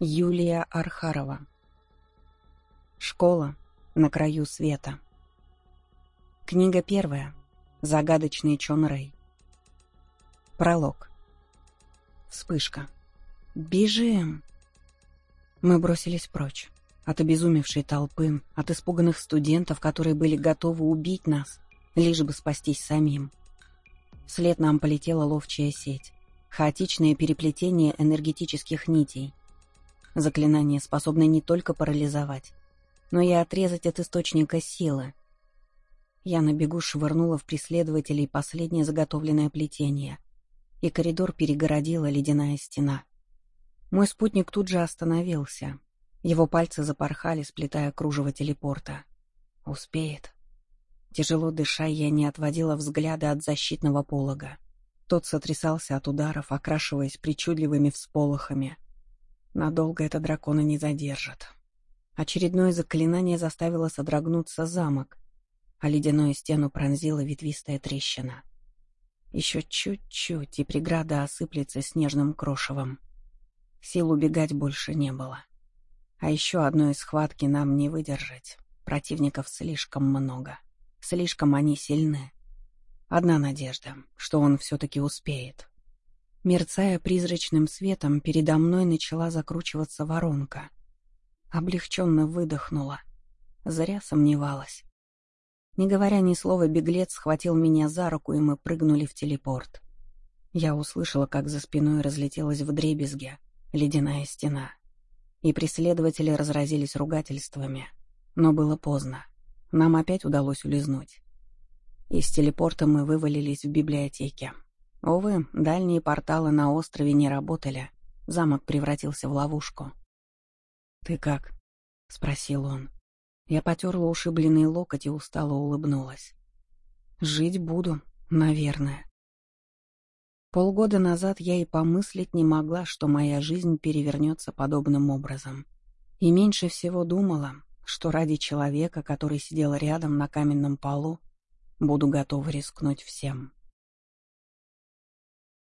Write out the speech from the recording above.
Юлия Архарова. Школа на краю света. Книга первая. Загадочный Чон Рэй. Пролог. Вспышка. «Бежим!» Мы бросились прочь. От обезумевшей толпы, от испуганных студентов, которые были готовы убить нас, лишь бы спастись самим. Вслед нам полетела ловчая сеть. Хаотичное переплетение энергетических нитей, Заклинание способно не только парализовать, но и отрезать от источника силы. Я на бегу швырнула в преследователей последнее заготовленное плетение, и коридор перегородила ледяная стена. Мой спутник тут же остановился. Его пальцы запорхали, сплетая кружево телепорта. Успеет. Тяжело дыша, я не отводила взгляда от защитного полога. Тот сотрясался от ударов, окрашиваясь причудливыми всполохами — Надолго это дракона не задержит. Очередное заклинание заставило содрогнуться замок, а ледяную стену пронзила ветвистая трещина. Еще чуть-чуть, и преграда осыплется снежным крошевом. Сил убегать больше не было. А еще одной схватки нам не выдержать. Противников слишком много. Слишком они сильны. Одна надежда, что он все-таки успеет. Мерцая призрачным светом, передо мной начала закручиваться воронка. Облегченно выдохнула. Зря сомневалась. Не говоря ни слова, беглец схватил меня за руку, и мы прыгнули в телепорт. Я услышала, как за спиной разлетелась в дребезге ледяная стена. И преследователи разразились ругательствами. Но было поздно. Нам опять удалось улизнуть. Из телепорта мы вывалились в библиотеке. Увы, дальние порталы на острове не работали. Замок превратился в ловушку. «Ты как?» — спросил он. Я потерла ушибленный локоть и устало улыбнулась. «Жить буду, наверное». Полгода назад я и помыслить не могла, что моя жизнь перевернется подобным образом. И меньше всего думала, что ради человека, который сидел рядом на каменном полу, буду готова рискнуть всем.